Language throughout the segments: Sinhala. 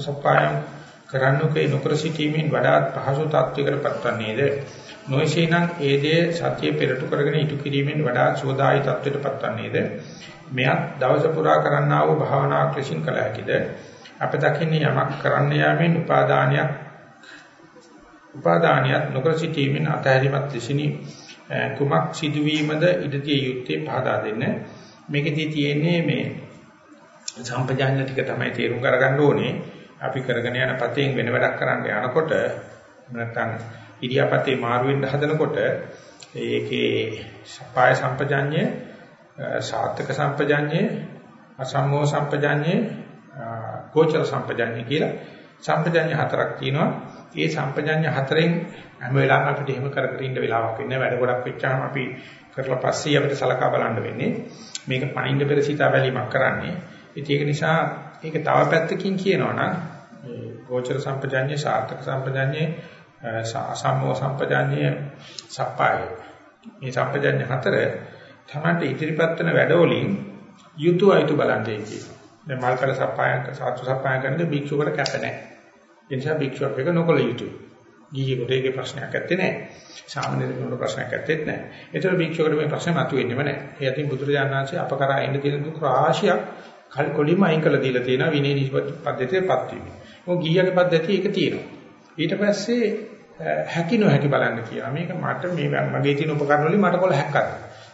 සප්පායම් කරන්නකේ නොකර සිටීමෙන් වඩාත් පහසු තත්වයකට පත්වන්නේද? නොයසේනම් ඒ දේ සත්‍ය පෙරටු කරගෙන ඉටු කිරීමෙන් වඩා සෝදායි තත්වයට පත්වන්නේද? මෙයත් දවස පුරා කරන්නා වූ භාවනා ක්ලේශින් කළ හැකිද? අප දකින්නේ යමක් කරන්න යාමෙන් උපාදානයක් උපාදානියත් නොකර සිටීමෙන් අතහැරීමත් දෙසිනි කුමක් සිදුවීමද ඉදතිය යුත්තේ පහදා දෙන්න. මේකෙදී තියෙන්නේ මේ සම්පජාඤ්ඤ ටික තමයි තේරුම් කරගන්න ඕනේ. අපි කරගෙන යන පතෙන් වෙන වැඩක් කරන්න යනකොට නැත්නම් ඉරියාපතේ මාරු වෙන්න හදනකොට ඒකේ සපාය සම්පජාඤ්ඤය සාත්‍යක සම්පජාඤ්ඤය අසම්මෝ සම්පජාඤ්ඤය ගෝචර සම්පජාඤ්ඤය කියලා සම්පජාඤ්ඤ හතරක් තියෙනවා. ඒ සම්පජාඤ්ඤ හතරෙන් හැම වෙලාවෙම අපිට එහෙම කර කර ඉන්න වෙලාවක් ඉන්නේ වැඩ ගොඩක් වෙච්චාම අපි කරලා පස්සේ අපිට සලකා බලන්න වෙන්නේ. මේක පණින්න පෙර සිතා බැලීමක් කරන්නේ. ඉතින් ඒක නිසා ඒක තව පැත්තකින් කියනවා නම් ගෝචර සම්පජාඤ්ඤය සාර්ථක සම්පජාඤ්ඤය අසම්මෝ සම්පජාඤ්ඤය සප්පාය මේ සම්පජාඤ්ඤ හතර තමයි ඉදිරිපත් වෙන වැඩවලින් යුතුය අයුතු බලන්නේ කියනවා දැන් මල්කල සප්පායක සාත්තු සප්පාය කරන්නේ භික්ෂුවකට කැප නැහැ ඒ නිසා භික්ෂුවක් එක නොකල යුතුයි. ගිහියෙකුට ඒකේ ප්‍රශ්නයක් ඇත්තේ නැහැ. සාමාන්‍ය කෙනෙකුට ප්‍රශ්නයක් ඇත්තෙත් නැහැ. ඒතර භික්ෂුවකට මේ ප්‍රශ්නේ මතුවෙන්නේම නැහැ. ඒ අතින් බුදුරජාණන් වහන්සේ අප කරා එන්න තියෙන දුක් රාශියක් කල් කොලිම අයින් කරලා දීලා තියෙනවා විනය නිෂ්පත් පද්ධතියටපත් වීම. මොකද ගිහියගේ පද්ධතිය ඒක තියෙනවා. ඊට පස්සේ හැකි නොහැකි බලන්න කියනවා. මේක මට මේ මගේ තියෙන උපකරණ වලින් මට කොල හැක්කද.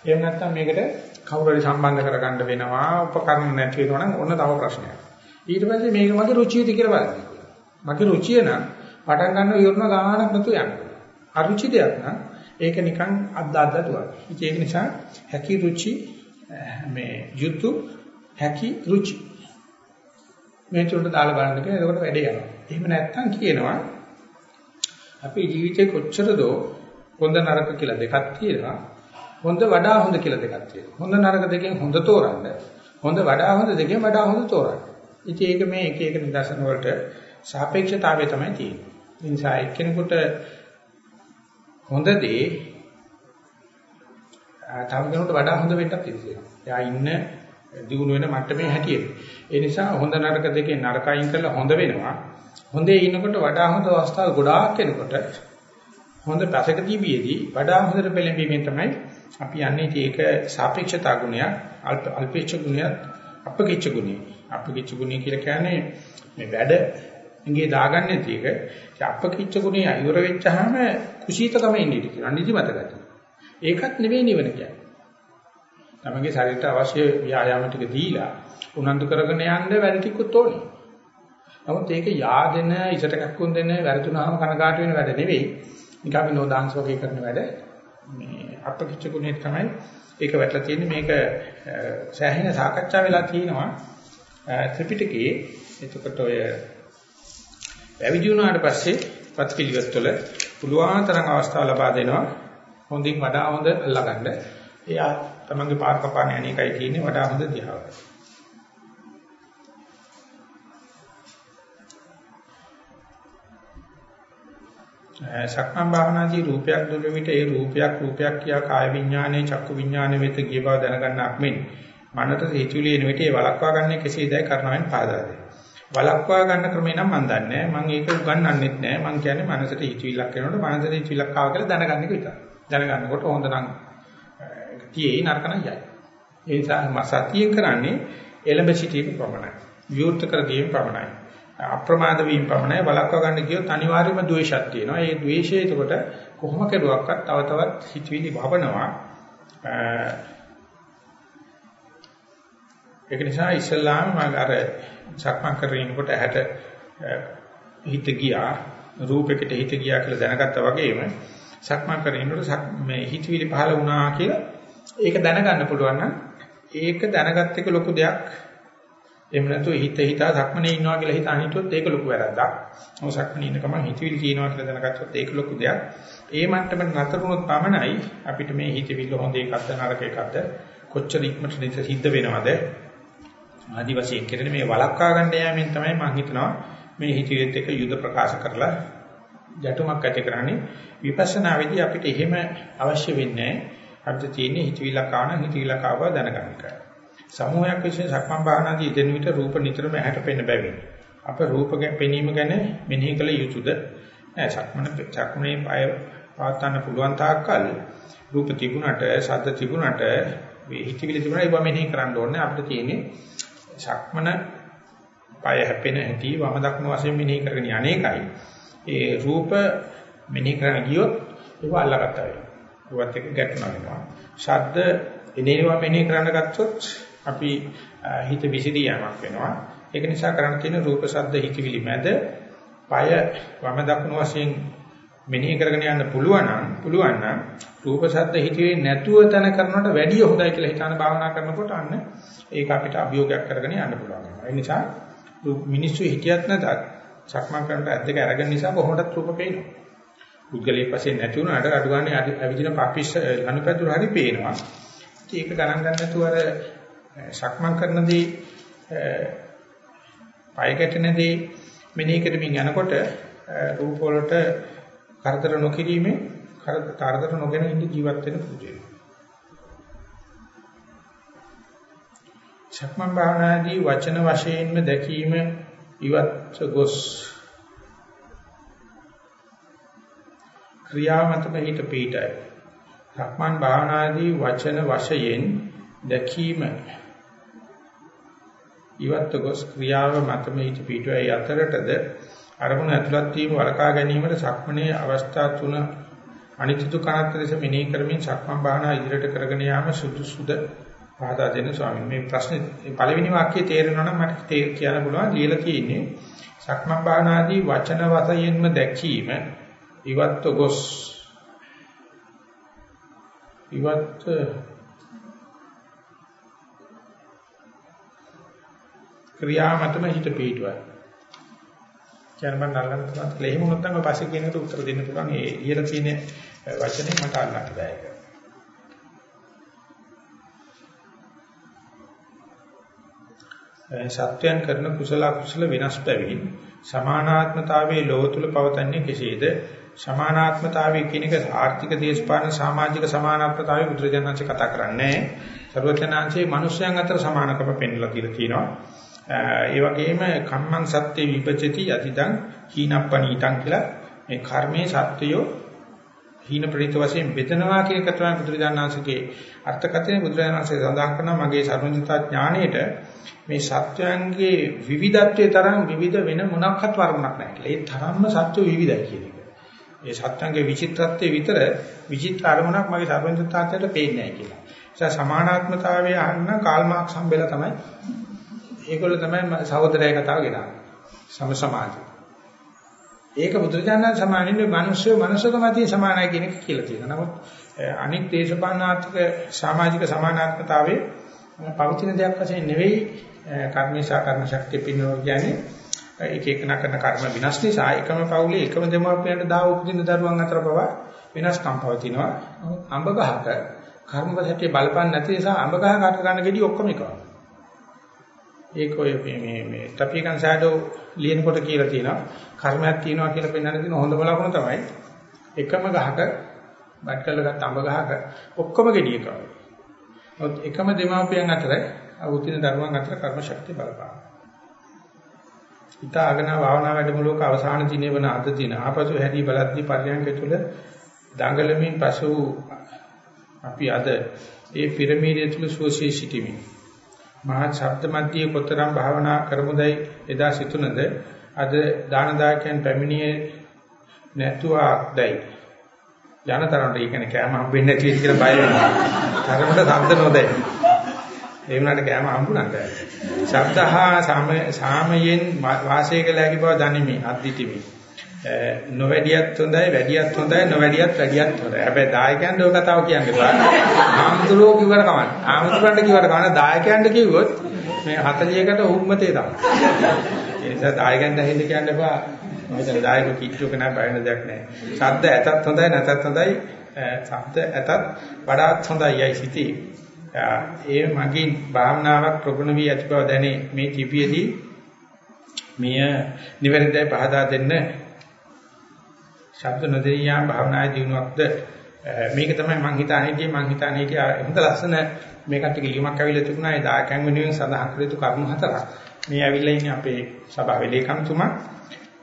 එහෙම නැත්නම් මේකට කවුරු හරි සම්බන්ධ කරගන්න වෙනවා. උපකරණ නැති වෙනවා නම් ඔන්න තව ප්‍රශ්නයක්. ඊට පස්සේ මේක මගේ රුචියද කියලා බලන්න. මගේ රුචිය නම් පටන් ගන්න ඉවරන ගානක් නැතු යන්න. අරුචි දෙයක් නම් ඒක නිකන් අද්දාද්දට වගේ. ඒක නිසා හැකි රුචි මේ යුතු හැකි රුචි මේ තුනට දාලා බලන්න කියලා එතකොට වැඩේ යනවා. එහෙම නැත්නම් කියනවා අපේ ජීවිතේ කොච්චරද හොඳ නරක කියලා දෙකක් තියෙනවා. හොඳ වඩා හොඳ කියලා දෙකක් තියෙනවා. හොඳ නරක දෙකෙන් හොඳ තෝරන්න. හොඳ වඩා හොඳ දෙකෙන් වඩා හොඳ තෝරන්න. ඉතින් ඒක මේ එක එක නිදර්ශන වලට සාපේක්ෂතාවය තමයි තියෙන්නේ. ඒ නිසා එක්කෙනෙකුට හොඳ දේ තව කෙනෙකුට වඩා හොඳ වෙන්නත් ඉතිරියනවා. එයා ඉන්න දිනු වෙන මට්ටමේ හැටියෙ. ඒ නිසා හොඳ නරක දෙකේ නරකයින් කරලා හොඳ වෙනවා. හොඳේ ඉන්නකොට වඩා හොඳ අවස්ථා ගොඩාක් වෙනකොට හොඳ පැසක තිබියදී වඩා හොඳට පෙළඹීමෙන් තමයි අපි යන්නේ ඒක සාපේක්ෂතා ගුණයක් අල්පේච්ඡ ගුණයක් අපකිච්ඡ ගුණය. අපකිච්ඡ ගුණය කියලා කියන්නේ මේ වැඩ ඉංගේ දාගන්නේ නැති එක අපකිච්ච ගුණය ඉවර වෙච්චාම කුසීතකම එන්නේ ඉති කියනවා නිදිමත ගතිය. ඒකත් නෙවෙයි නිවන කියන්නේ. තමගේ ශරීරයට අවශ්‍ය ව්‍යායාම ටික දීලා උනන්දු කරගෙන යන්න වැඩ ටිකුත් ඕනේ. නමුත් ඒක yaadෙන ඉසට කක්කුන් දෙන වැරදුනහම කනකාට වෙන වැඩ නෙවෙයි. නිකන් අපි නෝදාංශ වගේ කරන වැඩ මේ අපකිච්ච ගුණය තමයි ඒක වැටලා තියෙන්නේ මේක සෑහෙන සාකච්ඡා වෙලා තියෙනවා ත්‍රිපිටකයේ එතකොට ඔය පැවිදි වුණාට පස්සේ පත්පිලිවෙත් වල පුළුවන් තරම් අවස්ථාව ලබා දෙනවා හොඳින් වඩා හොඳ අල්ලගන්න. එයා තමන්ගේ පාර කපාන අනේකයි තියෙන්නේ වඩා හොඳ දිහාව. සක්මන් භාවනාදී රූපයක් දුර විට ඒ රූපයක් රූපයක් කියා කාය විඥානයේ චක්කු විඥානයේ වෙත ගිය බව දැනගන්නක් මෙන් මනට හේතුලිය එන විට ඒ වළක්වා ගන්න කෙසේදයි කරනවෙන් පාදලා දෙනවා. වළක්වා ගන්න ක්‍රමේ නම් මම දන්නේ නැහැ. මම ඒක උගන්වන්නෙත් නැහැ. මම කියන්නේ මනසට හිතවිල්ලක් එනකොට මනසට හිතවිල්ලක් ආවා කියලා දැනගන්න එක විතරයි. දැනගන්නකොට හොඳ නම් තියේ නරක නම් යයි. ඒ නිසා මම සතියෙන් කරන්නේ එළඹ සිටීම පමණයි. විවෘත කර දීම පමණයි. අප්‍රමාද වීම පමණයි වළක්වා ගන්න කියොත් අනිවාර්යයෙන්ම ද්වේෂයක් තියෙනවා. ඒ ද්වේෂය එතකොට කොහොම කෙරුවක්වත් තව තවත් හිතවිලි භවනවා. ඒක නිසා ඉස්ලාම මම අර සක්මන් කරගෙන ඉන්නකොට ඇහැට හිත ගියා රූපයකට හිත ගියා කියලා දැනගත්තා වගේම සක්මන් කරගෙන ඉන්නකොට මේ හිතවිලි පහළ වුණා කියලා ඒක දැනගන්න පුළුවන් නම් ඒක දැනගත් එක ලොකු දෙයක් එහෙම නැතු හිත හිතා සක්මනේ ඉන්නවා කියලා හිත අනිටොත් ඒක ලොකු වැරද්දක්. මොකද සක්මනේ ඉන්න ගමන් හිතවිලි කියනවා කියලා දැනගත්තොත් ඒක ලොකු දෙයක්. ඒ මට්ටමට නතර වුණොත් පමණයි අපිට මේ හිතවිල්ල හොඳ එකක්ද නරක එකක්ද කොච්චර ඉක්මනට සිද්ධ වෙනවද ආදි වශයෙන් කරන මේ වළක්වා ගන්න යාමෙන් තමයි මම හිතනවා මේ හිතවිලිත් එක යුද ප්‍රකාශ කරලා ජටුමක් ඇති කරන්නේ විපස්සනා වෙදී අපිට එහෙම අවශ්‍ය වෙන්නේ අපිට තියෙන්නේ හිතවිල්ලක් ආන හිතවිල්ලක් ආව දැනගන්න එක. සමූහයක් විශ්ේ සක්මන් භාවනාදී ඉදෙන විට රූප නිතරම ඇහැට පෙනෙන බැවින් අප රූප පෙනීම ගැන මෙනෙහි කළ යුතුද? නෑ සක්මන සක්මනේ පය පවත්වන්න පුළුවන් තාක්කල් රූප තිබුණට, ශබ්ද තිබුණට, හිතවිලි තිබුණා ඒවා මෙනෙහි කරන්න ඕනේ. අපිට තියෙන්නේ සක්මන පය හැපෙන හැටි වම දක්න වශයෙන් මෙනෙහි කරගෙන යන්නේකයි. ඒ රූප මෙනෙහි කරන ගියොත් ඒක අල්ලගත්තා වෙනවා. ඒවත් එක ගැටුණා වෙනවා. ශබ්ද එනේවා මෙනෙහි කරන්න ගත්තොත් අපි හිත විසිරී යamak වෙනවා. ඒක නිසා කරන්න තියෙන රූප ශබ්ද හිතවිලි මැද පය වම දකුණු වශයෙන් මෙනෙහි කරගෙන යන්න පුළුවන් නම් පුළුවන් නම් රූප ශබ්ද හිතවිලි නැතුව තන කරනවට වැඩිය හොඳයි කියලා හිතාන භාවනා කරනකොට අන්න ඒක අපිට අභියෝගයක් කරගෙන යන්න පුළුවන්. ඒ නිසා මිනිස්සු හිතියත් නැතත් සක්මන් කරනට ඇද්දක අරගෙන නිසා කොහොමදත් රූප පේනවා. පුද්ගලයෙක් වශයෙන් නැති වුණාට අඩු ගන්න අවිජින පාපිස් අනුපැදුර හරි පේනවා. ඒක ගණන් ගන්න නැතුව අර සක්මන් කරනදී පය ගැටෙනදී මෙනෙහි කරමින් යනකොට රූප වලට කරදර නොකිරීමේ කරදර නොගෙන ඉඳ ජීවත් වෙන පුජේ. සක්මන් භාවනාදී වචන වශයෙන්ම දැකීම ඉවත් ගොස් ක්‍රියාවතම හිත පීඨයි. සක්මන් භාවනාදී වචන වශයෙන් දැකීම ඉවත් ගොස් ක්‍රියාව මතම හිත පීඨයි අතරටද අරමුණ ඇතුළත් වීම වලකා ගැනීමට සක්මනේ අවස්ථා තුන අනිත්‍ය දුක්ඛාන්ත ලෙස මෙනෙහි කරමින් සක්මන් භාවනා ඉදිරියට කරගෙන යාම සුදුසුද? පාදා දෙන ස්වාමීන් මේ ප්‍රශ්නේ පළවෙනි වාක්‍යයේ තේරෙනවා නම් මට කියන්න පුළුවන්. ලියලා තියෙන්නේ සක්මන් භාවනාදී වචන වශයෙන්ම දැකීම ඉවත්ව ගොස් ඉවත් ක්‍රියා මතම හිත පිටුවයි. කියන මම අල්ලන්න පුළුවන්. එහෙම වුණොත් නම් පස්සේ කියන එකට උත්තර දෙන්න පුළුවන්. ඒ ඉහළ තියෙන වචනේ මට අල්ලන්න බෑ ඒක. සත්‍යයන් කරන කුසල කුසල විනාශ පැවින් සමානාත්මතාවයේ ලෝක තුල පවතන්නේ කෙසේද? සමානාත්මතාවය කියන එක ආර්ථික දේශපාලන සමාජික සමානාත්මතාවය බුදුරජාණන්සේ කතා කරන්නේ. සර්වඥාන්සේ මිනිස්යන් අතර සමානකම පෙන්වලා කියලා කියනවා. ඒ වගේම කම්මං සත්‍ය විපචති යතිදං හීනප්පනීතං කියලා මේ කර්මයේ සත්‍යය හීන ප්‍රණීත වශයෙන් බෙදනවා කියන එක තමයි බුදුරජාණන්සේගේ අර්ථකථනය බුදුරජාණන්සේ සඳහන් කරනවා මගේ සර්වඥතා ඥාණයට මේ සත්‍යයන්ගේ විවිධත්වයේ තරම් විවිධ වෙන මොනක්වත් වර්ණයක් නැහැ කියලා. ඒ තරම්ම සත්‍ය විවිධයි කියන එක. මේ සත්‍යංගේ විචිත්‍රත්වයේ විතර විචිත්‍ර අරමුණක් මගේ සර්වඥතාන්තයට පේන්නේ නැහැ කියලා. ඒ නිසා සමානාත්මතාවය අහන්න කාල් මාක්ස් හම්බෙලා තමයි ඒගොල්ලෝ තමයි සහෝදරය කතාව ගෙනාවේ. සම සමාජය. ඒක බුදුරජාණන් සමානින්නේ මිනිස්සු මනුස්සකම ඇති සමානයි කියන එක කියලා තියෙනවා. නමුත් අනික් දේශපාලනාත්මක සමාජික සමානාත්මතාවයේ පවතින දෙයක් වශයෙන් නෙවෙයි කර්මේශා කර්ම ශක්තිය පින්නෝ කියන්නේ එක එකන කරන කර්ම විනාශ නිසා එකම පවුලේ එකම දෙමාපියන්ට දාව උපදින දරුවන් අතර පවා වෙනස්කම් පවතිනවා. අඹ ගහක කර්මපතේ බලපන්නේ නැති නිසා අඹ ගහ කට ගන්න ගෙඩි ඔක්කොම එකවයි. ඒක ඔය මේ මේ ටපිකන් ෂැඩෝ ලියනකොට කියලා තියෙනවා කර්මයක් තියෙනවා කියලා පෙන්වන්න තියෙන හොඳම ලකුණ තමයි එකම ගහක බත් කරලගත් අඹ ගහක ඔක්කොම ගෙඩියක වගේ. එකම දෙමාපියන් අතර අවුතින දරුවන් අතර කර්ම ශක්තිය බලපාන. ඊතාගෙන භාවනා වැඩමුළුවක අවසාන දිනේ වන අද දින ආපසු හැදී බලද්දී පරියන්ක තුල දඟලමින් පසු අපි අද ඒ පිරමීඩය තුල සුවසේ සිටිමින් මහා ශබ්ද මැදියේ කොතරම් භාවනා කරමුදයි එදා සිතුනද අද දාන දායකයන් පැමිණියේ නැතුවක්දයි ජනතරන්ට ඒ කියන්නේ කෑම හම්බෙන්නේ නැති වෙයි කියලා බය වෙනවා. තරමට ශබ්ද නොදැයි. ඒ වුණාට කෑම හම්බුණාට. ශබ්දහා සාමයෙන් වාසය කළ හැකි බව දනිමි අද්දිටිමි. නොවැඩියත් හොඳයි වැඩියත් හොඳයි නොවැඩියත් වැඩියත් හොඳයි. හැබැයි දායකයන්ට ඔය කතාව කියන්නේ බෑ. ආමුදුරෝ කිව්වට කමන්නේ. ආමුදුරන්ට කිව්වට කමන්නේ දායකයන්ට කිව්වොත් මේ 40කට උම්මතේ තමයි. ඒ නිසා දායකයන්ට ඇහෙන්න කියන්න එපා. මම හිතන්නේ දායක කිට්ටුවක නෑ බය වෙන දෙයක් නෑ. ශබ්ද ඇතත් හොඳයි නැතත් හොඳයි. ශබ්ද ඇතත් වඩාත් හොඳයි යයි සිටී. ඒ මගින් භාවනාවක් ප්‍රගුණ වී ඇති බව දැනේ මේ කිපියේදී. මෙය නිවැරදිව පහදා දෙන්න. ශබ්ද නොදෙනියා භාවනා දිනුවක්ද? මේක තමයි මං හිතාන හිටියේ මං හිතාන හිටියේ හොඳ ලස්සන මේකට ලියුමක් අවිලා තිබුණා. ඒ දායකයන් වෙනුවෙන් සඳහන් කළ යුතු කරුණු හතරක්. මේ ඇවිල්ලා ඉන්නේ අපේ සභාවේ ලේකම්තුමා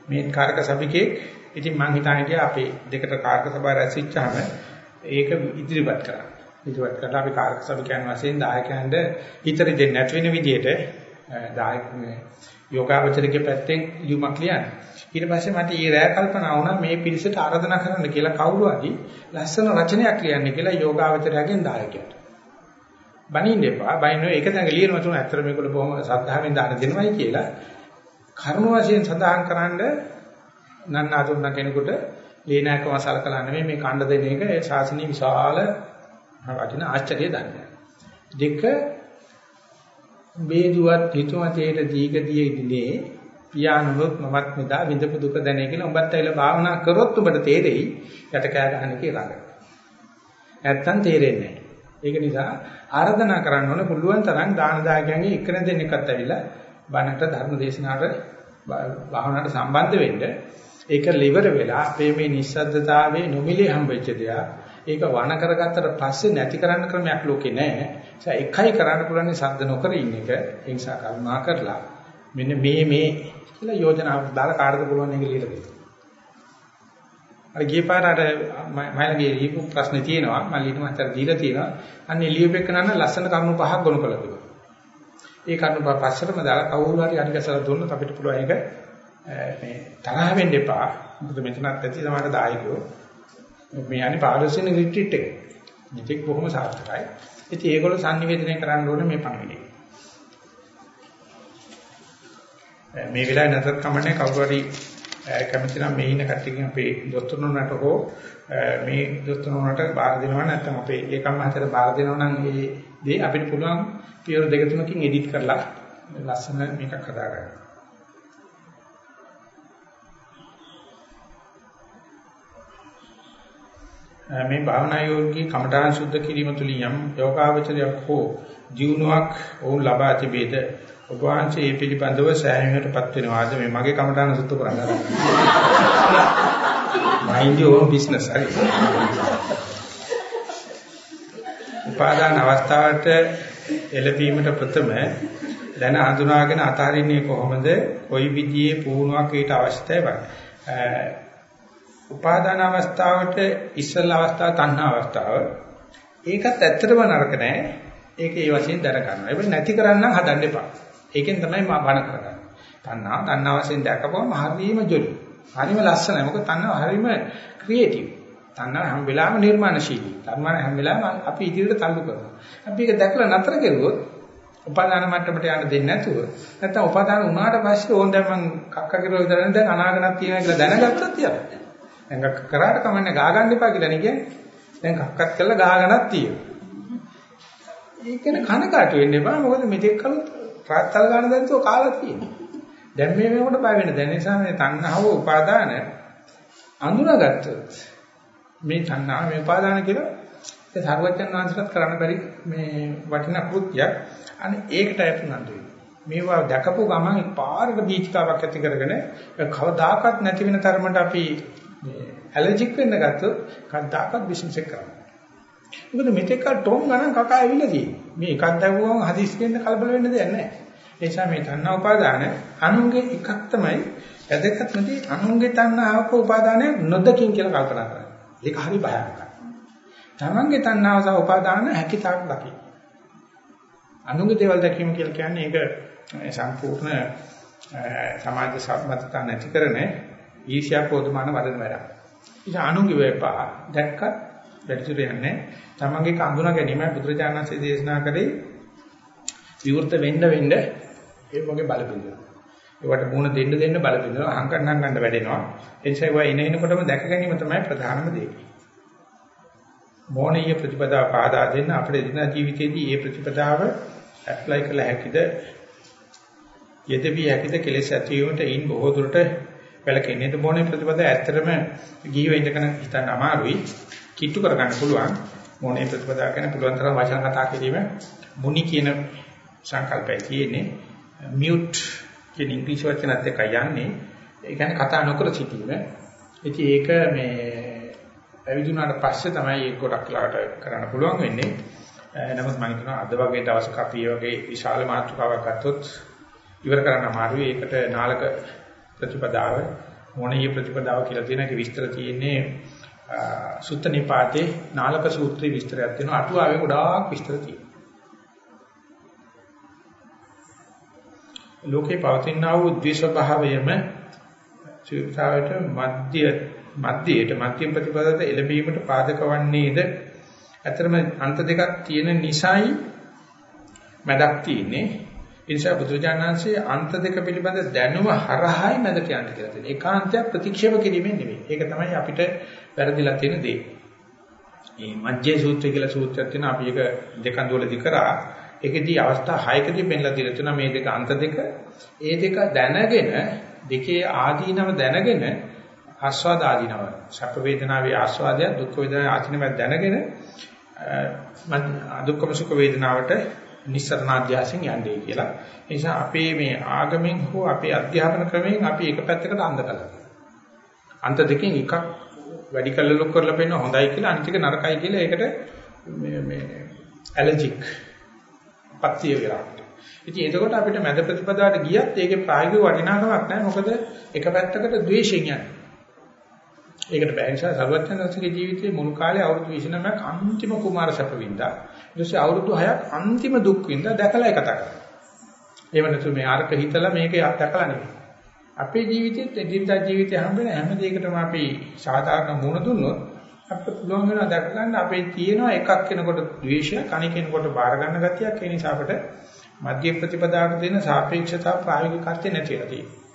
මේ කාර්ක සභිකේ. ඉතින් මං හිතන්නේ අපේ දෙකට කාර්ක සභාව රැස්විච්චාම ඒක ඉදිරිපත් කරා. ඉදිරිපත් කරලා අපි කාර්ක සභිකයන් වශයෙන් දායකයන්ට හිතර දෙන්නේ නැති වෙන විදිහට දායක යෝගාවචරිකේ පැත්තෙන් ලියුමක් ලියන්න. ඊට පස්සේ මට ඊ රෑ කල්පනා වුණා මේ පිරිසට ආරාධනා කරන්න කියලා කවුරු හරි ලස්සන රචනයක් ලියන්න කියලා යෝගාවචරයෙන් දායකයට. බනින්න එපා. බනින්න ඒක දැන් ලියනවා තුන ඇත්තට මේගොල්ලෝ බොහොම සද්ධාවෙන් දාන දෙනවයි කියලා. කරුණ වශයෙන් සඳහන් කරන්න නන්නාතුන්න කෙනෙකුට ලේනාකම සලකලා නෙමෙයි මේ කණ්ඩ දෙන එක ඒ ශාසනීය විශාල වටින ආශ්චර්ය දන්නේ. දෙක බේදුවත් හිතුමතේට දීගදී ඉදිනේ පියාණුනොත් මමත් මෙදා විඳපු දුක දැනේ කියලා උඹත් ඇවිල්ලා භාවනා කරොත් උඹට තේරෙයි යට කෑ ගන්න කියලා ළඟ. නැත්තම් තේරෙන්නේ නැහැ. ඒක නිසා ආරාධනා කරන්න ඕනේ පුළුවන් තරම් දාන දායකයන්ගේ එකන දෙන්නෙක්වත් ඇවිල්ලා බණට ධර්ම දේශනාවට භාවනාවට සම්බන්ධ වෙන්න ඒක liver වෙලා අපේ මේ නිස්සද්දතාවයේ නොමිලේ හම්බෙච්ච දෙයක්. ඒක වණ කරගත්තට පස්සේ නැති කරන්න ක්‍රමයක් ලෝකේ නැහැ. ඒ එකයි කරන්න පුළුවන් සද්ද නොකර ඉන්න එක. ඒ නිසා කරුණා කරලා මෙන්න මේ මේ කියලා යෝජනාවක් දාලා කාටද පුළුවන් එක ලියලා දෙන්න. අර ගිය පාරට මයිලගේ ලියපු ප්‍රශ්නේ තියෙනවා. මම ලියන මාතර දීලා තියෙනවා. අන්න ලියුපෙක නන්න ලස්සන කරුණු පහක් ගොනු කළා තිබුණා. ඒ කරුණු පහ පස්සටම දාලා කවුරු හරි හරි ගැසලා දුන්නොත් අපිට පුළුවන් ඒක මේ තරහ වෙන්න එපා. මොකද මෙතනත් ඇති සමහර දායකයෝ මේ යන්නේ 15 වෙනි රිට්‍රීට් එක. මෙතෙක් බොහොම සාර්ථකයි. ඉතින් ඒගොල්ලෝ sannivedanaya කරන්න ඕනේ මේ පණවිඩේ. මේ වෙලාවේ නැතත් කමන්නේ කවුරු හරි කැමති නම් මේ ඉන්න කට්ටියකින් අපේ දොස්තරනෝනට හෝ මේ දොස්තරනෝනට බාර දෙනවා නැත්නම් අපේ ඒකම් මහතට බාර දෙනවා නම් ඒ දේ අපිට පුළුවන් පියවර දෙක තුනකින් එඩිට් කරලා ලස්සන මේකක් හදාගන්න. මේ භාවනා යෝගී කමඨාන් සුද්ධ කිරීම තුලින් යම් යෝගාවචරයක් හෝ ජීවුණාවක් ඔවුන් ලබා තිබේද ඔබ වහන්සේ මේ පිළිබඳව සෑහීමකටපත් වෙනවාද මේ මගේ කමඨාන සුද්ධ කරන්න mind your own business හරි උපාදාන අවස්ථාවට එළඹීමට ප්‍රථම දැන හඳුනාගෙන අතහරින්නේ කොහොමද? කොයි විදිහේ පුහුණුවක් ඊට අවශ්‍යයි වගේ. උපාදාන අවස්ථාවට ඉස්සල් අවස්ථාව තණ්හා අවස්ථාව. ඒකත් ඇත්තටම නරක නෑ. ඒක ඒ වශයෙන් දැන ගන්නවා. ඒක නැති කරන්න හදන්න එපා. ඒකෙන් තමයි මම බණ කරගන්නේ. තණ්හා තණ්හා වශයෙන් දැකපුවම හරියම ජොලි. හරියම ලස්සනයි. මොකද තණ්හා හරියම ක්‍රියේටිව්. තණ්හා හැම වෙලාවෙම නිර්මාණශීලී. තණ්හා හැම වෙලාවෙම අපි ඉදිරියට තල්ලු කරනවා. අපි ඒක දැකලා නතර කරුවොත් උපාදාන මට්ටමට යන්න දෙන්නේ නැතුව නැත්නම් උපාදාන වුණාට පස්සේ ඕන් දැන් මං කක්ක කිරෝ විතරනේ දැන් අනාගතයක් තියෙනවා කියලා දැනගත්තොත් යනවා. දැන් කරාට කමන්නේ ගා ගන්න එපා කියලා නේ කියන්නේ. දැන් කක්කත් කළා ගා ගන්නක් තියෙනවා. ඒක නේ කනකාට වෙන්න එපා. මොකද මෙතෙක් කලොත් රාත්තල් ගන්න දැන්තෝ කාලා තියෙනවා. දැන් මේ වෙනකොට බය වෙන. දැන් නිසා මේ තණ්හාව උපාදාන අඳුනගත්තොත් මේ තණ්හාව මේ උපාදාන කියලා ඒ සර්වඥාන් වහන්සේට කරන්න බැරි මේ වටිනා කෘත්‍යයක්. අනේ ඒකට අපුණන්දු මේවා දැකපු ගමන් පාරක බීචිකාවක් ඇති කරගෙන කවදාකවත් නැති වෙන තරමට අපි ඇලර්ජික් වෙන්න ගත්තොත් කද්දාකත් බිස්නස් එක කරන්න. මොකද මෙතෙක් කල ටොම් ගණන් කකා ඇවිල්ලා තියෙන්නේ. මේ එකක් දැවුවම හදිස් වෙන්න කලබල වෙන්න දෙයක් නැහැ. ඒ නිසා මේ තණ්හා උපාදාන අනුන්ගේ එකක් තමයි වැදගත් නැති අනුන්ගේ තණ්හාවක උපාදානය නොදකින් කියලා කල්පනා කරන්නේ. ඒක හරි භයානකයි. තමන්ගේ තණ්හාව සහ උපාදාන හැකිතාක් දකි. අනුන්ගේ දේවල් දැකීම කියලා කියන්නේ ඒක සම්පූර්ණ සමාජ සම්මතතා නැති කරන්නේ ඊර්ෂ්‍යා කෝධමාන වදන වැඩක්. ඉතින් අනුන්ගේ වෙපා දැක්කත් වැඩිදුර යන්නේ තමන්ගේ කඳුනා ගැනීම බුදුරජාණන්සේ දේශනා කරේ විවෘත වෙන්න වෙන්න ඒ වගේ බල බිඳිනවා. ඒවට මුණ දෙන්න දෙන්න බල බිඳිනවා අහංකණ්ණම් ගන්න වැඩෙනවා. ඒ නිසා ඒවා එන එනකොටම දැක ගැනීම තමයි ප්‍රධානම දේ. මොණීය ප්‍රතිපදාව පාදා දෙන්න අපේ දින ජීවිතයේදී මේ ප්‍රතිපදාව ඇප්ලයි කළ හැකිද? යෙදවි හැකිද කෙලෙස් ඇති වීමට ඉන් බොහෝ දුරට වැලකෙන්නේ. ඒ මොනේ ප්‍රතිපද ඇත්තටම ගිහිව ඉඳගෙන හිතන්න අමාරුයි. කිට්ටු කරගන්න පුළුවන්. මොනේ ප්‍රතිපදා ගැන පුළුවන් තරම් වචන කතා කිරීම මුනි කියන සංකල්පය තියෙන්නේ. මියුට් කියන ඉංග්‍රීසි වචනත් එක්ක යන්නේ. ඒ කියන්නේ කතා නොකර සිටීම. ඉතින් ඒක මේ පැවිදුණාට පස්සේ තමයි ඒක ගොඩක් ලාට කරන්න පුළුවන් වෙන්නේ. නමුත් මම හිතනවා අද වගේ දවසක අපි වගේ විශාල මාතෘකාවක් ගත්තොත් ඉවර කරන්න අමාරුයි. ඒකට නාලක ප්‍රතිපදාව මොණීය ප්‍රතිපදාව කියලා තියෙන එක විස්තර තියෙන්නේ සුත්ත නිපාතේ නාලක සූත්‍රයේ විස්තරයක් තියෙනවා. අටුවාවේ ගොඩාක් විස්තර තියෙනවා. ලෝකේ පවතිනා වූ ද්වේෂ භාවයම සිතාවට මධ්‍ය මධ්‍යයට මධ්‍යම ප්‍රතිපදාවට එළඹීමට පාදක වන්නේද ඇතරම අන්ත දෙකක් තියෙන නිසයි මැදක් තියෙන්නේ ඒ නිසා බුදුරජාණන්සේ අන්ත දෙක පිළිබඳ දැනුම හරහායි මැදට යන්න කියලා තියෙනවා. ඒකාන්තයක් ප්‍රතික්ෂේප කිරීමෙන් නෙවෙයි ඒක තමයි අපිට වැරදිලා තියෙන දේ. මේ මජ්ජේ සූත්‍රය කියලා සූත්‍රයක් තියෙනවා. අපි ඒක දෙකන් දුවලදී කරා. ඒකෙදී අවස්ථා 6කදී පෙන්ලා දීලා තියෙනවා මේ දෙක අන්ත දෙක. ඒ දෙක දැනගෙන දෙකේ ආදීනව දැනගෙන ආස්වාද ආදීනව සැප වේදනාවේ ආස්වාදය දුක් වේදනාවේ ආදීනව දැනගෙන දුක්ඛම සුඛ වේදනාවට නිස්සරණාධ්‍යාසයෙන් යන්නේ කියලා. ඒ නිසා අපේ මේ ආගමෙන් හෝ අපේ අධ්‍යාපන ක්‍රමයෙන් අපි එක පැත්තකට අන්ධ කළා. අන්ත දෙකෙන් එකක් වැඩි කල්ලලොක් කරලා පෙන්නන හොඳයි කියලා අනිත් එක නරකයි කියලා ඒකට මේ මේ ඇලර්ජික් පත්‍ය වෙලා. ඉතින් එතකොට අපිට මැද ප්‍රතිපදාවට ගියත් ඒකේ ප්‍රායෝගික වටිනාකමක් නැහැ. මොකද එක පැත්තකට ද්වේෂයෙන් යන්නේ. ඒකට බෑ නිසා සර්වඥාන්සේගේ ජීවිතයේ මුල් කාලේ අවුරුදු 29ක් අන්තිම කුමාර සැප වින්දා. ඊට පස්සේ අවුරුදු 6ක් අන්තිම දුක් වින්දා දැකලා ඒක කතා කරා. එහෙම නැතු මේ ආරක හිතලා මේක දැකලා නෙවෙයි. අපේ ජීවිතෙත් එදිනදා ජීවිතේ හම්බෙන හැම දෙයකටම අපි සාධාරණ මුණ දුන්නොත් අපිට පුළුවන් වෙනවා දැක ගන්න අපේ තියෙනවා එකක් කෙනකොට ද්වේෂය කණි කෙනකොට බාර ගන්න ගතියක් ඒ නිසා අපිට මධ්‍ය ප්‍රතිපදාවට දෙන සාපේක්ෂතා ප්‍රායෝගිකත්වය නැතිලා තියෙනවා.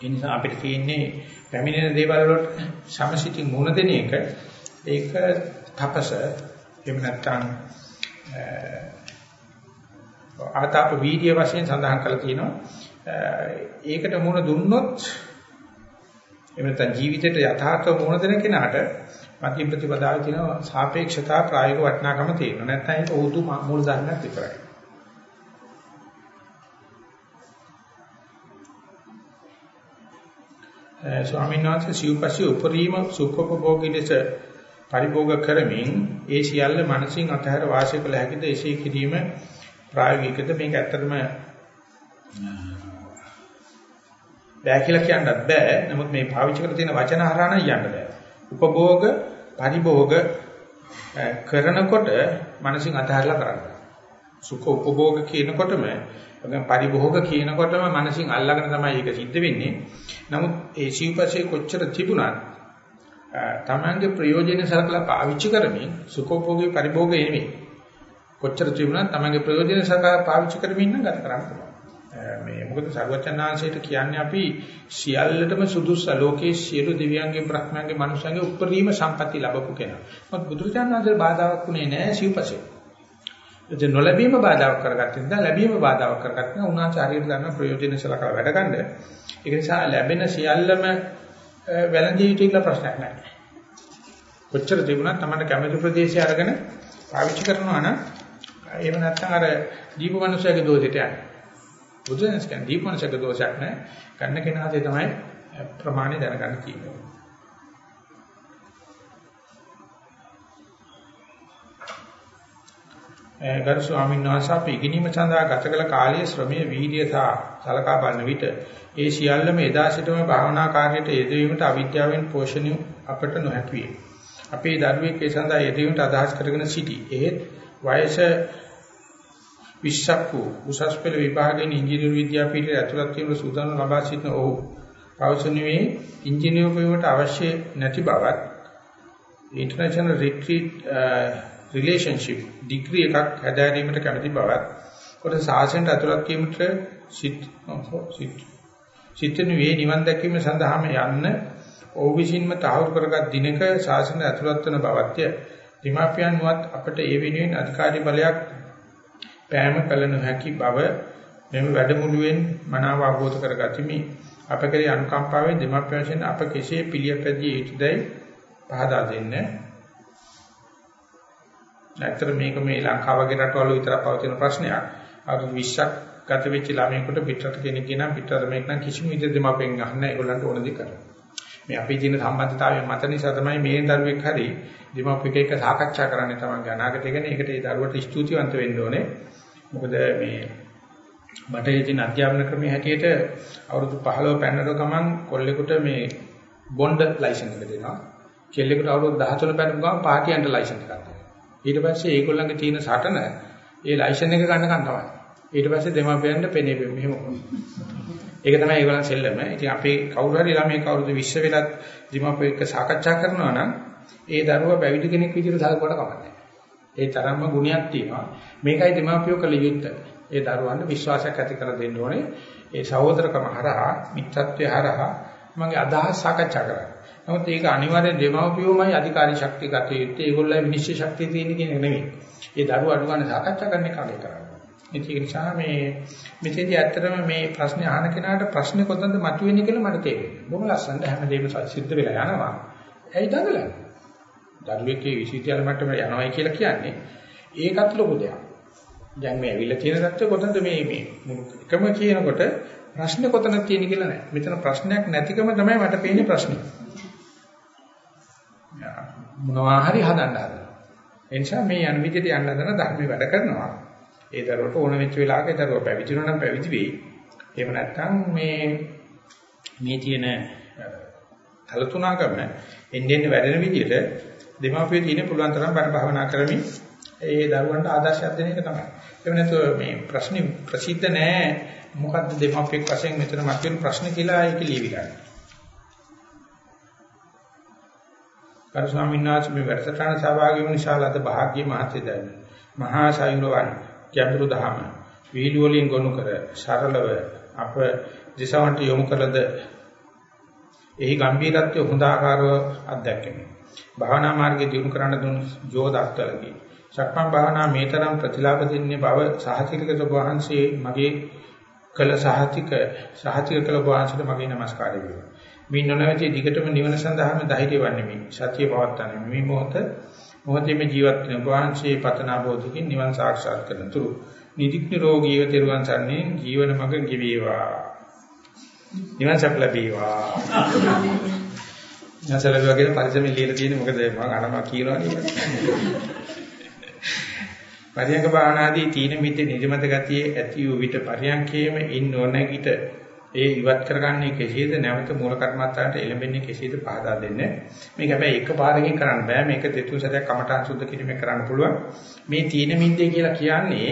ඒ නිසා අපිට තියෙන්නේ පැමිණෙන දේවල් වලට සමසිතින් මුණ දෙන එක. ඒක තපස එහෙම නැත්නම් ආතාප වීර්ය වශයෙන් සඳහන් කරලා තියෙනවා. ඒකට මුණ දුන්නොත් එහෙම නැත්නම් ජීවිතේට යථාර්ථව මුණ දෙන කෙනාට මධ්‍ය ප්‍රතිපදාවේ තියෙන සාපේක්ෂතා ප්‍රායෝගික වටිනාකම තියෙනවා. නැත්නම් ඒක උතු මූල ධර්මයක් විතරයි. ස්වාමීන් වහන්සේ සිව්පස්සේ උපරිම සුඛෝපභෝගී ලෙස පරිභෝග කරමින් ඒ සියල්ල මනසින් අතහැර වාසය කළ හැකිද? එසේ කිරීම ප්‍රායෝගිකද? මේක ඇත්තටම බෑ කියලා කියන්නත් බෑ. නමුත් මේ පාවිච්චි කරලා තියෙන වචන හරහා නම් යන්න බෑ. උපභෝග පරිභෝග කරනකොට මනසින් අතහැරලා කරන්න. සුඛ උපභෝග කියනකොටම පරිභෝග කියනකොටම මනසින් අල්ලාගෙන තමයි ඒක සිද්ධ වෙන්නේ. නමුත් ඒ සිව්පස්සේ කොච්චර තිබුණත් තමන්ගේ ප්‍රයෝජන සලකලා පාවිච්චි කරමින් සුඛෝපභෝගී පරිභෝගය නෙමෙයි. කොච්චර තිබුණත් තමන්ගේ ප්‍රයෝජන සලකලා පාවිච්චි කරමින් නම් ගත කරන්න පුළුවන්. මේ මොකද සර්වචන්නාංශයට කියන්නේ අපි සියල්ලටම සුදුස්ස ලෝකයේ සියලු දිව්‍යයන්ගේ බ්‍රහ්මයන්ගේ මනුෂ්‍යයන්ගේ උපරිම සම්පatti ලැබපු කෙනා. මොකද බුදුරජාණන්සේ බාධාවක් වුණේ නැහැ සිව්පස්සේ. ඒ නොලැබීම බාධාවක් කරගත්තේ නැත්නම් ලැබීම බාධාවක් කරගත්තා උන්වහන්සේ හරියට ගන්න ප්‍රයෝජන සලකලා වැඩ ගන්න. ඒක නිසා ලැබෙන සියල්ලම වැළඳිය යුතු කියලා ප්‍රශ්නයක් නැහැ. කොච්චර තිබුණත් තමයි කැමති ප්‍රදේශය අරගෙන පාවිච්චි කරනවා නම් එහෙම නැත්නම් අර දීප මනුස්සයගේ දෝෂෙට යන්නේ. බුදුන්ස් කියන්නේ දීප මනුස්සයගේ දෝෂයක් නැහැ. ගන්න කෙනාගේ තමයි ප්‍රමාණය දැනගන්න තියෙන්නේ. ගරු ස්වාමීන් වහන්සේ අපි ඉගෙනීම සඳහා ගත කළ කාලයේ ශ්‍රමයේ වීර්ය සහ සලකා බලන විට ඒ සියල්ලම එදා සිටම භාවනා කාර්යයට යෙදවීමට අවිද්‍යාවෙන් පෝෂණය අපට නොහැකි වේ. අපේ දරුවෙක් ඒ සඳහා යෙදවීමට අදහස් කරගෙන සිටි. එහෙත් වයස 20ක් වූ උසස් පෙළ විභාගයෙන් ඉංජිනේරු විද්‍යාපීඨයේ ඇතුළත් වීම සූදානම් ලබා සිටින ඔහු පවසනුවේ ඉංජිනේරු වීමට අවශ්‍ය නැති බවත් ඉන්ටර්නැෂනල් රිට්‍රීට් රිලේෂන්ෂිප් ඩිග්‍රී එකක් හැදෑරීමට කැමති බවත් කොට සාසනයට ඇතුළත් වීමට සිත් සිත් සිතනුවේ නිවන් දැකීම සඳහාම යන්න ඔහු විසින්ම තහවුරු කරගත් දිනක ශාසනය ඇතුළත් වන බවත්ය. දීමාපියන්වත් අපට ඒ වෙනුවෙන් අධිකාරී බලයක් පෑම කළ නොහැකි බව මෙම වැඩමුළුවෙන් මනාව අවබෝධ කරගතිමි. අප කෙරේ අනුකම්පාවෙන් දීමාපියන්සෙන් අප කෙසේ පිළියපැදිය යුතුදයි පහදා දෙන්නේ. ඇත්තට මේක මේ ලංකාව වගේ රටවල විතරක් පවතින ප්‍රශ්නයක්. අවුරුදු 20ක් ගත වෙච්ච ළමයෙකුට පිටරට කෙනෙක් ගෙනා පිටරට මේක නම් කිසිම විදිහට දෙමාපියන් අහන්නේ ඒගොල්ලන්ට ඕන දේ කරනවා. මේ අපේ ජීන සම්බන්ධතාවය මත නිසා තමයි මේ දරුවෙක් හරි දෙමාපියෙක් එක්ක සාකච්ඡා කරන්නේ තමයි අනාගතය ගැන. ඒකට ඒ දරුවට ස්තුතිවන්ත වෙන්න ඕනේ. මොකද මේ බටහිර තියෙන අධ්‍යාපන ක්‍රමයේ හැටියට අවුරුදු 15 පැනනකොට ගමන් කොල්ලෙකුට මේ බොන්ඩ් ලයිසන්ස් එක දෙනවා. කෙල්ලෙකුට අවුරුදු 13 පැනපු ගමන් පාටියන්ට ලයිසන්ස් එකක් දෙනවා. ඊට පස්සේ ඒගොල්ලන්ගේ තියෙන සටන ඒ ලයිසන් එක ගන්නකම් තමයි. ඊට පස්සේ දෙමාපියන්ට පෙනේ මෙහෙම ඒක තමයි ඒගොල්ලන් සෙල්ලම. ඉතින් අපි කවුරු හරි ළමයි කවුරුද විශ්ව වෙලත් දෙමාපියෝ එක්ක සාකච්ඡා කරනවා නම් ඒ දරුවා පැවිදි කෙනෙක් විදිහට සලකුවට කමන්නේ. ඒ තරම්ම ගුණයක් තියෙනවා. මේකයි දෙමාපියෝ කළ යුත්තේ. ඒ දරුවන්ට විශ්වාසයක් ඇති කර දෙන්න ඕනේ. ඒ සහෝදරකම හරහා, මිත්‍රත්වය හරහා මගේ අදහස් සාකච්ඡා කරන්න. නමුත් ඒක අනිවාර්යෙන් දෙමාපියෝමයි අධිකාරී ශක්තිය ගත යුත්තේ. ඒගොල්ලෝ විනිශ්චය ශක්තිය තියෙන කෙනෙක් නෙමෙයි. ඒ දරුවා අඩු ගන්න සාකච්ඡා කරන්න කලින් කරන්නේ. ඒක නිසා මේ මෙතෙන්දී ඇත්තටම මේ ප්‍රශ්නේ අහන කෙනාට ප්‍රශ්නේ කොතනද මතුවෙන්නේ කියලා මට තේරෙන්නේ. බොහොම ලස්සනට හැමදේම සිද්ධ වෙලා යනවා. ඇයි දඟලන්නේ? දරුවෙක්ගේ විශ්වවිද්‍යාල මට්ටමට යනවායි කියලා කියන්නේ ඒකත් ලොකු දෙයක්. දැන් මේ ඇවිල්ලා තියෙන தත්ත්වය කොතනද මේ මේ එකම කියනකොට ප්‍රශ්නේ කොතනද තියෙන්නේ කියලා නෑ. මෙතන ප්‍රශ්නයක් නැතිකම තමයි මට පේන්නේ ප්‍රශ්නේ. මොනවා හරි හදන්න හදනවා. ඒ නිසා මේ යන විදිහට යන්න හදන ධර්මයේ වැඩ කරනවා. ඒ දරුවට ඕන වෙච්ච වෙලාවක ඒ දරුවා පැවිදිුණා නම් පැවිදි වෙයි. එහෙම නැත්නම් මේ මේ තියෙන කලතුණකම එන්නේ එන්නේ වැඩෙන විදිහට දෙමාපියෝ තියෙන පුළුවන් තරම් බණ භාවනා කරමින් ඒ දරුවන්ට ආදර්ශයක් දෙන එක තමයි. ඒ වෙනතු මේ ප්‍රශ්නේ ප්‍රසිද්ධ නෑ මොකද්ද දෙමාපියෙක් වශයෙන් මෙතන මතුවෙන ප්‍රශ්න කියලා ඒක ලියවිලා. කරු ස්වාමීන් වහන්සේ මේ වැඩසටහන සහභාගී වුණ ශාලත භාග්‍ය මහත්ය දැන මහා සයුරවන් ගැඹුරු දහම වීඩියෝ වලින් ගොනු කර සරලව අප දිසාවන්ට යොමු කළද එහි ගැඹීරත්වය හොඳ ආකාරව අත්දැකීමයි. භාවනා මාර්ගයේ දියුණු කරන්න දුන් ජෝදක්තලකි. සක්මන් භාවනා මේතරම් ප්‍රතිලාභ දෙන්නේ බව සහතිකක වහන්සේ මගේ කළ සහතික සහතික කළ වහන්සේට මගේ নমස්කාරය වේවා. මේ නොනවති දිගටම නිවන සඳහාම ධෛර්ය වන්නේ මේ සතිය පවත්තන්නේ මේ මොහොත මොහොතේම ජීවත් වෙන වහන්සේ පතනා බෝධිකින් නිවන් සාක්ෂාත් කරන තුරු නිදික් නිරෝගීව තෙරුවන් සරණේ ජීවන මඟ ගෙවේවා. නිවන් සප ලැබේවා. නැසලක වගේ පරිසමෙන් ලියලා තියෙන්නේ මොකද මම අනම කියනවා නේ. පරියංග භාවනාදී තීන මිද්ද නිදිමත ගතියේ ඇති වූ විට පරියංගයේම ඉන්න ඕනගිට ඒ ඉවත් කරගන්නේ කෙසේද? නැවත මූල කර්මත්තාට එළඹෙන්නේ කෙසේද? පහදා දෙන්නේ. මේක හැබැයි එකපාරකින් කරන්න බෑ. මේක දෙතුන් සැරයක් කමඨාන් සුද්ධ කිරීමෙන් කරන්න පුළුවන්. මේ තීන මිද්දේ කියලා කියන්නේ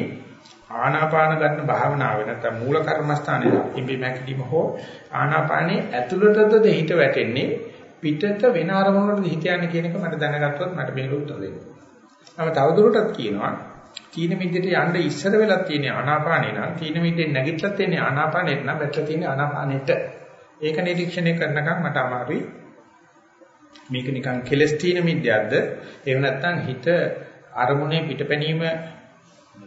ආනාපාන ගන්න භාවනාව නැත්නම් මූල කර්මස්ථානයේ ඉම්බි මැකිලිම හෝ ආනාපානේ ඇතුළටද හිත වැටෙන්නේ පිටත වෙන අරමුණකට හිත යන්නේ කියන එක මට දැනගත්තොත් මට මේක උත්තර දෙන්න. මම තවදුරටත් කියනවා තීන මිද්දේට යන්න ඉස්සර වෙලා තියෙන ආනාපානේ නම් තීන මිද්දෙන් නැගිටලා තියෙන ආනාපානෙට නම් වැටලා තියෙන ආනාපානෙට. ඒක නිරීක්ෂණය කරනකම් මට අමාරුයි. මේක නිකන් කෙලස් තීන මිද්දයක්ද? එහෙම නැත්නම් හිත අරමුණේ පිටපැනීම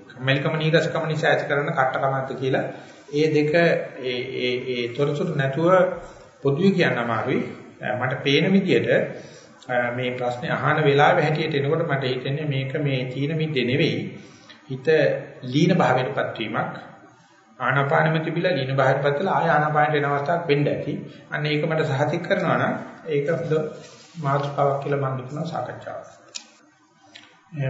කම්මැලිකම නීරසකම නිසා ඇති කරන කට්ටකමක්ද කියලා ඒ දෙක ඒ ඒ ඒ තොරතුරු නැතුව පොදුවේ කියන්න අමාරුයි. මට පේන විදිහට මේ ප්‍රශ්නේ අහන වෙලාවෙ හැටියට එනකොට මට හිතෙන්නේ මේක මේ තීන මිද්දේ නෙවෙයි හිත ලීන භාවයටපත් වීමක් ආනාපානෙම තිබිලා ලීන භාවයටපත් වෙලා ආය ආනාපානට එන අවස්ථාවක් වෙන්න ඇති. අන්න ඒක මට සහතික කරනවා නම් ඒක හොඳ මාතෘකාවක් කියලා මම හිතනවා සාකච්ඡාවක්.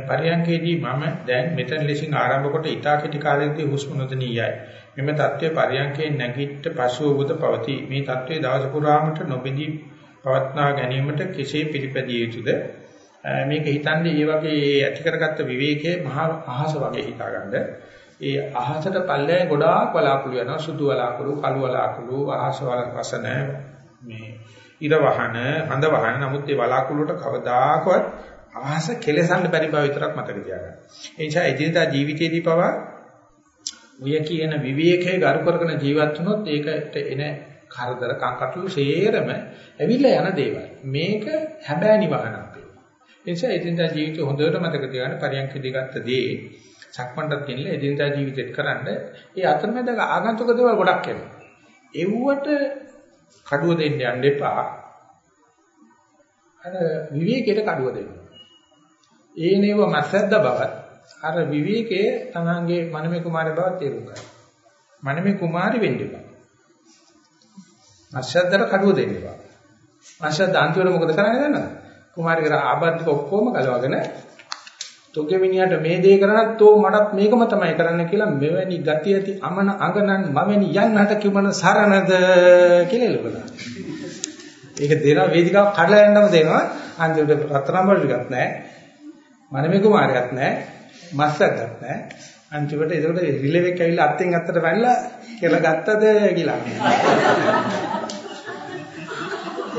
පරියන්කේදී මම දැන් මෙතන ලෙසින් ආරම්භ කොට ඊටා කෙටි කාලයකදී හුස්ම නොදෙනියයි. මෙම தત્ත්වය පරියන්කේ නැගිට පසුව උද පවතී. මේ தત્ත්වය දවස පුරාමට නොබෙදී පවත්නා ගැනීමට කෙසේ පිළිපැදිය යුතුද? මේක හිතන්නේ මේ වගේ ඇති කරගත්ත විවේකයේ මහා අහස වගේ හිතාගන්න. ඒ අහසට පල්ලේ ගොඩාක් බලාකුළු යනවා සුදු බලාකුළු, කළු බලාකුළු, අහස වසන මේ ඉර වහන, හඳ වහන. නමුත් මේ බලාකුළුට කවදාකවත් අහස කෙලසන්න බැරි බව විතරක් මතක තියාගන්න. ඒ නිසා එදිනදා ජීවිතයේදී පවා ඔය කියන විවේකයේ ගරු කරගෙන ජීවත් වුණොත් ඒකට එන කරදර කංකටොළු සේරම ඇවිල්ලා යන දේවල්. මේක හැබෑ නිවහනක් වෙනවා. ඒ නිසා එදිනදා ජීවිතේ හොඳට මතක තියාගන්න පරියන්කදී ගත්ත දේ සක්මණටත් කියනලා එදිනදා ජීවිතෙත් කරන්න ඒ අතරමැද ආගන්තුක දේවල් ගොඩක් එනවා. එව්වට කඩුව දෙන්න යන්න එපා. අර විවේකයට කඩුව දෙන්න. ඒ නේව මස්සද්ද බවත් අර විවේකයේ තමංගේ මනමේ කුමාරය බව තේරුම් ගන්න. මනමේ කුමාරි වෙන්න එපා. මස්සද්දට කඩුව දෙන්න එපා. මස්සද්ද අන්තිමට මොකද කරන්නේ දන්නවද? කුමාරිකර ආබද්ධ ඔක්කොම ගලවගෙන තොගේ මිනිහට මේ දේ කරනත් තෝ මටත් මේකම තමයි කරන්න කියලා මෙවැනි ගතිය ඇති අමන අඟනන් මවෙනි යන්නට කිමන සරණද කියලා එළවලා. ඒක දෙනවා වේදිකාව කඩලා යන්නම දෙනවා. අන්තිමට රත්තරන් වල ටිකක් නැහැ. මනමේ කුමාරයක් නැහැ. මස්සක්වත් නැහැ. අන්තිමට ඒකට රිලෙවෙක් ඇවිල්ලා අත්ෙන් අත්තට වැන්නලා කියලා ගත්තද කියලා.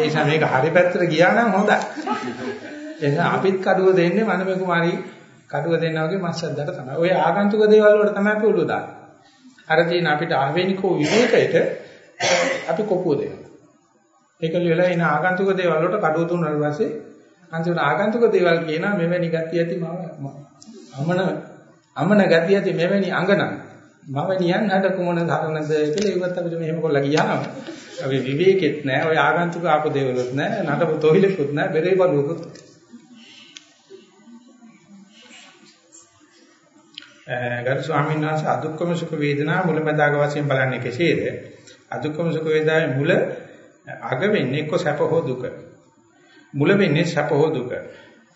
ඒ නිසා මේක හරි පැත්තට ගියා නම් හොඳයි. එනිසා අපිත් කඩුව දෙන්නේ මනමේ කුමාරී කඩුව දෙන්නා වගේ මස්සද්දට තමයි. ඔය ආගන්තුක දේවල් වලට තමයි අපි උළු දාන්නේ. අර තියෙන අපිට ආවේනිකෝ විවේකයට අපි කොපුව දෙනවා. ඒකල වෙලා ඉන ආගන්තුක දේවල් වලට කඩුව දුන්නාට පස්සේ අන්තිමට ආගන්තුක දේවල් කියනවා මෙවැනි ගතිය ඇති මම අමන අමන ගතිය ඇති මෙවැනි අංගන මම නියන් හද කුමන ධර්මද කියලා ඉවත් අපිට මෙහෙම කොල්ලා ගියාම අපි විවේකෙත් නැහැ ඔය ආගන්තුක ආපු දේවලුත් නැහැ නඩපු තොහිලකුත් නැහැ බෙරේ බලුකුත් ගරු ස්වාමීන් වහන්සේ අදුක්කම සුඛ වේදනා මුලැමැදාග වශයෙන් බලන්නේ කෙසේද? අදුක්කම සුඛ වේදනාවේ මුල අග වෙන්නේ එක්ක සැප හෝ දුක. මුල වෙන්නේ සැප හෝ දුක.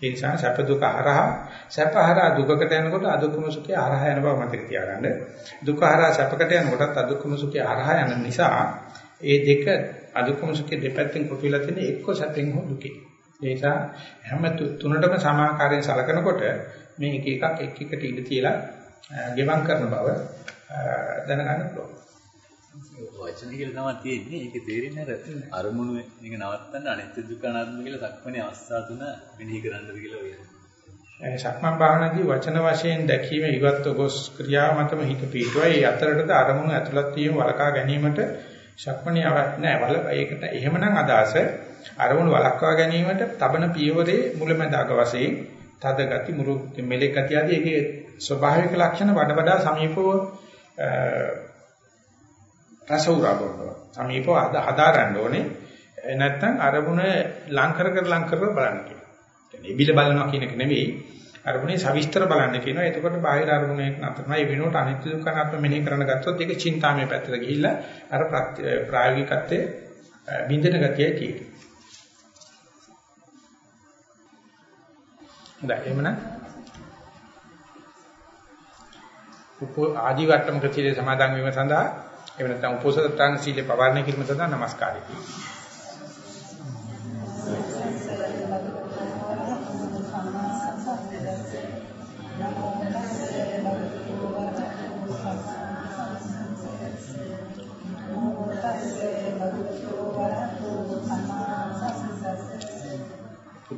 ඒ නිසා සැප දුක හරහා සැප හරහා දුකකට යනකොට අදුක්කම සුඛය හරහා යන බව මතක තියාගන්න. දුක හරහා සැපකට යනකොටත් අදුක්කම සුඛය හරහා යන නිසා ඒ දෙක අදුක්කම සුඛය දෙපැත්තෙන් කොටවිලා තියෙන එක්ක සැපෙන් හෝ දුකෙන්. ඒ නිසා හැම තුනටම සමාකාරයෙන් සලකනකොට මේ එක එකක් එක් එකට ඉඳ තියලා ගෙවම් කරන බව දැනගන්න පුළුවන්. වචන කියලා තමයි තියෙන්නේ. ඒකේ තේරෙන්නේ අර අරමුණු මේක නවත්තන්න අනිත්‍ය දුක්ඛ අනාත්ම කියලා සක්මනේ අවස්ථා තුන මෙනෙහි කරන්නද කියලා වෙනවා. සක්මන් භාවනාදී වචන වශයෙන් දැකීම ඉවත්ව ගොස් ක්‍රියා මතම හිත පිටුවයි. ඒ අතරටද අරමුණු ඇතුළත් වීම වලකා ගැනීමට සක්මනේ අවශ්‍ය නැහැ. වල ඒකට එහෙමනම් අදහස අරමුණු වලක්වා ගැනීමට තබන පියවරේ මුලැමැදාක වශයෙන් තද ගති මුරු මෙලෙක් ගති ආදී ඒකේ ස්වභාවික ලක්ෂණ වඩා වඩා සමීපව රසුරා කරනවා. සමීපව හදා ගන්න ඕනේ. නැත්තම් අරමුණ ලං කර කර ලං කර බලන්න කියනවා. කියන්නේ ඉබිල බලනවා කියන එක නෙවෙයි. අරමුණේ සවිස්තර බලන්න කියනවා. එතකොට බාහිර අරමුණේ නතරමයි වෙනකොට අනිත්‍ය දුක්ඛ අනාත්ම මෙනෙහි කරන ගත්තොත් ඒක චින්තාමය පැත්තට ගිහිල්ලා අර ප්‍රායෝගිකත්වයේ බින්දෙන ගතියයි තියෙන්නේ. හොඳයි එහෙමනම් උප ආදි වට්ටමක සීලේ සමාදන් වීම සඳහා එහෙම නැත්නම් උපෝසථාංග සීලේ පවර්ණය කිරීම සඳහා নমස්කාරය කියනවා.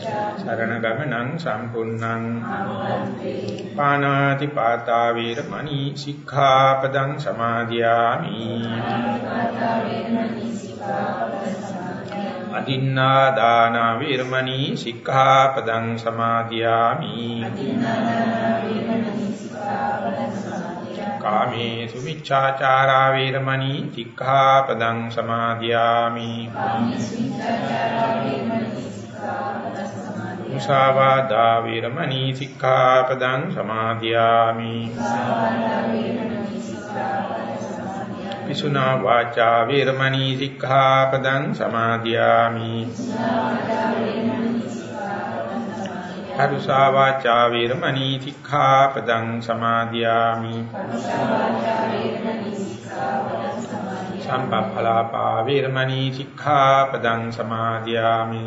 සරණ ගමනං සම්පූර්ණං පානාති පාතා වීරමණී සික්ඛාපදං සමාදියාමි අදින්නා දාන වීරමණී සික්ඛාපදං සමාදියාමි කාමේ සුමිච්ඡාචාරා වීරමණී සික්ඛාපදං සමාදියාමි මුසාවාදා වීරමණී සික්ඛාපදං සමාදියාමි පිසුනා වාචා වේරමණී සික්ඛාපදං සමාදියාමි කරුසා වාචා වේරමණී සික්ඛාපදං සමාදියාමි සම්පප්පලාපා වේරමණී සික්ඛාපදං සමාදියාමි.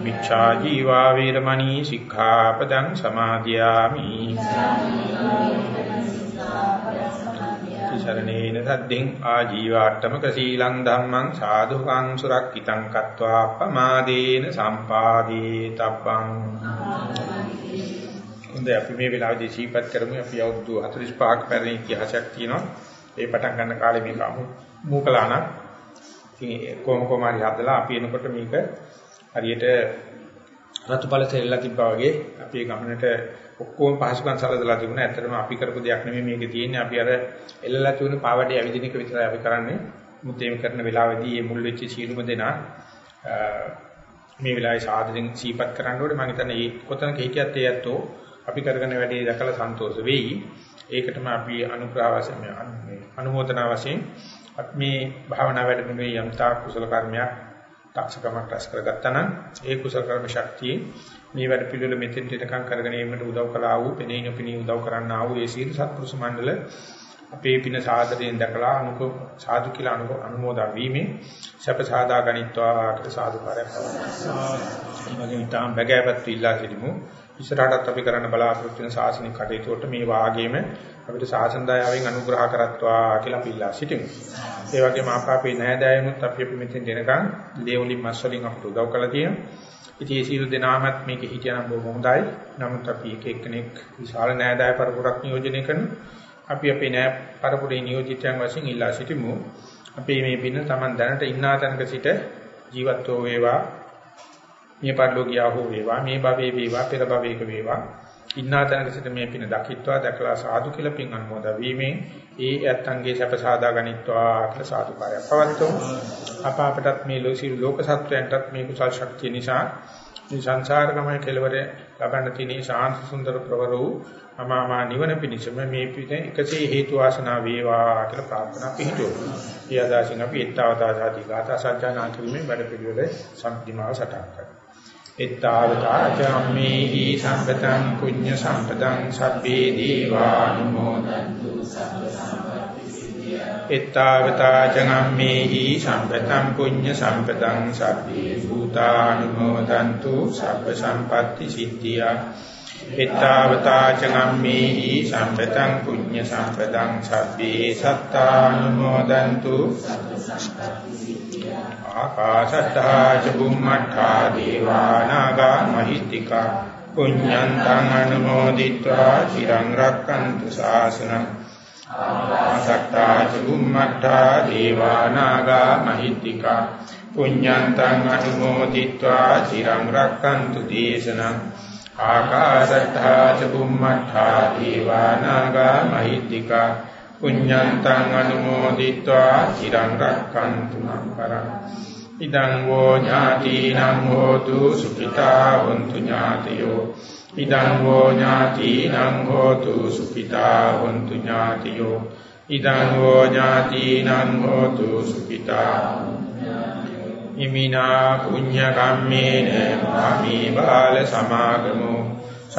මිච්ඡා ජීවා වේරමණී සික්ඛාපදං සමාදියාමි. තිසරණේන සද්දෙන් ආජීවාට්ටමක සීලං ධම්මං සාදුකං සුරක්කිතං කତ୍වා පමාදේන සම්පාදී තබ්බං හොඳයි අපි මේ වෙලාවේදී සීපත් කරමු අපි අවුරුදු 45ක් පැරණි ඉතිහාසයක් තියෙනවා ඒ පටන් ගන්න කාලේ මේක මූකලාණක් ඉතින් කොහොම කොහම හරි හදලා අපි එනකොට මේක හරියට රතුපල සෙල්ලලා තිබ්බා වගේ අපේ ගමනට ඔක්කොම පහසුකම් සලදලා තිබුණා. ඇත්තටම අපි කරපු දෙයක් නෙමෙයි මේකේ තියෙන්නේ. අපි අර එල්ලලා තිබුණ පාවඩේ ඇවිදින එක විතරයි අපි කරන්නේ. මුත් එහෙම කරන වෙලාවේදී මේ මුල් වෙච්ච සීලුම දෙනා මේ වෙලාවේ සාදරෙන් සීපත් කරන්න ඕනේ. මම හිතන්නේ මේ කොතනක හිටියත් ඒ ඇත්තෝ අපි කරගෙන වැඩේ දැකලා සන්තෝෂ වෙයි. ඒකටම අපි අනුග්‍රහ වශයෙන් අනුමೋದනා වශයෙන් මේ භාවනා වැඩමුළුවේ යම්තා කුසල කර්මයක් දක්ෂකමක් රැස් කරගත්තා නම් ඒ කුසල කර්ම ශක්තිය මේ වැඩ පිළිවෙල මෙතෙන්ට එනකම් කරගෙන යීමට උදව් කළා වූ පෙනීන පිණි උදව් කරන්න ආ වූ ඒ සීල සත්පුරුෂ මණ්ඩල අපේ පින සාදරයෙන් දැකලා අනුක සාදු කියලා අනුක අනුමෝදා වීමෙන් සැප සාදා ගනිත්වා කියලා සාදුකාරයක් පවත්වනවා. ඒ වගේම තාම බගෑපත් ඉල්ලා සිටිමු. ඉස්සරහටත් අපි කරන්න බලාපොරොත්තු වෙන සාසනික කටයුතු වලට මේ වාගේම අපිට සාසන දයාවෙන් අනුග්‍රහ කරත්වා කියලා අපි ඉල්ලා සිටිමු. ඒ වගේම ආපාපේ නෑදෑයනුත් අපි අපි මෙතෙන් දෙනකන් දේවලින් මස් වලින් අපට උදව් කළා තියෙනවා. ඉතින් ඒ සියලු දෙනාමත් මේක හිටියනම් බොහොම හොඳයි. නමුත් අපි එක එක්කෙනෙක් විශාල නෑදෑය පරපුරක් නියෝජනය කරනවා. අපි අපේ නෑ පරපුරේ නියෝජිතයන් වශයෙන් ඉල්ලා සිටිමු. අපි මේ පින Taman දැනට ඉන්නා තැනක සිට ජීවත්ව වේවා මේ පරිලෝකියා හෝ වේවා මේ භවයේ වේවා පෙර භවයක වේවා ඉන්නා තැනක සිට මේ පින දකිත්වා දැකලා සාදු කියලා පින් අනුමෝද වීමෙන් ඒ ඇත්තන්ගේ සැප සාදා ගනිත්වා කියලා සාදුකාරය පවත්වමු අප අපටත් මේ ලෝසී ලෝක සත්වයන්ටත් මේ කුසල් ශක්තිය නිසා මේ සංසාර ගමන කෙලවර ලබන්න තියෙන ශාන්ත සුන්දර ප්‍රවර වූ අමාමා නිවන පිණිසම මේ පිට එකසේ හේතු වාසනා වේවා කියලා ප්‍රාර්ථනා පිහිටුවමු. ඒ අදාසින් අපි ඊත්තාවතා සාති ගාථා සජ්ජානා කිරීමේ වැඩ පිළිවෙල සම්පූර්ණව සටහන් කරමු. එත්තාවතාචම්මේහි සම්පතං කුඤ්ඤ සම්පතං සබ්බේ දීවානුමෝදන්තු. සබ්බ සම්පත්ති සිද්ධියා එත්තාවතාචම්මේහි සම්පතං කුඤ්ඤ සම්පතං සබ්බේ භූතානුමෝදන්තු. සබ්බ සම්පත්ති සිද්ධියා. එත්තාවතාචම්මේහි සම්පතං කුඤ්ඤ සම්පතං සබ්බේ සත්තානුමෝදන්තු. සබ්බ සම්පත්ති සිද්ධියා ආකාශත්තා ච බුම්මත්තා දේවානාගා මහිත්‍තිකා පුඤ්ඤන්තං අනුමෝදිත්වා চিරං රක්칸තු ශාසනං ආසක්තා ච බුම්මත්තා දේවානාගා මහිත්‍තිකා පුඤ්ඤන්තං අනුමෝදිත්වා চিරං රක්칸තු දේශනං ආකාශත්තා ච බුම්මත්තා දේවානාගා මහිත්‍තිකා පුඤ්ඤන්තං අනුමෝදිत्वा চিරං රක්ඛන්තු මං ඉදං වෝ ඥාතිනං හෝතු සුඛිතා වന്തു ඥාතියෝ. ඉදං වෝ ඥාතිනං හෝතු සුඛිතා වന്തു ඥාතියෝ. ඉදං වෝ ඥාතිනං හෝතු සුඛිතා ඉමිනා පුඤ්ඤ කම්මේන මාමි බාල සමාගමෝ.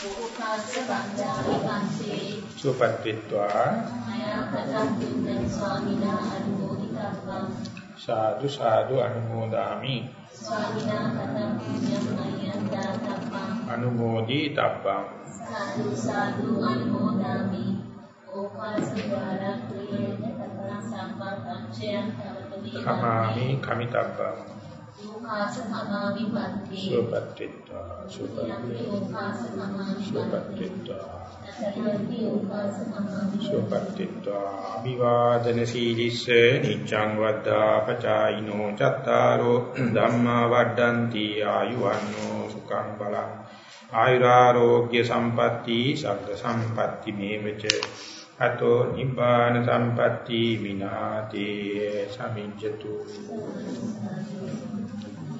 උපකාශ වන්දාමි පන්සේ සුපත් විත්වා මයා කතං දුන්දන් ස්වාමිනා අනුමෝදිතබ්බං සාදු සාදු අනුමෝදාමි. ස්වාමිනා කතං පුඤ්ඤං මයං දාතබ්බං අනුමෝදි තබ්බං. සාදු සාදු අනුමෝදාමි ඕකාස ද්වාරා ක්‍රියේන කතං සම්පත්තංචයං තවතු කමාමි කමිතබ්බං ඕකාස කමාමි පන්ති සුපත් විත්වා සුපත් යම්පි ඕකාස කමාමි සුපත් පන්ති විත්වා. අතරයන්පි ඕකාස කමාමි සුපත් විත්වා. අභිවාදන සීලිස්ස නිච්ඡං වද්දා පචායිනෝ චත්තාරෝ ධම්මා වඩ්ඩಂತಿ ආයුවන්නෝ සුඛං බලං. ආයුරාෝග්‍ය සම්පatti සග්ග සම්පatti මේවච. අතෝ නිබ්බාන සම්පatti විනාතේ සමිජ්ජතු සම්පේරණං ආගතං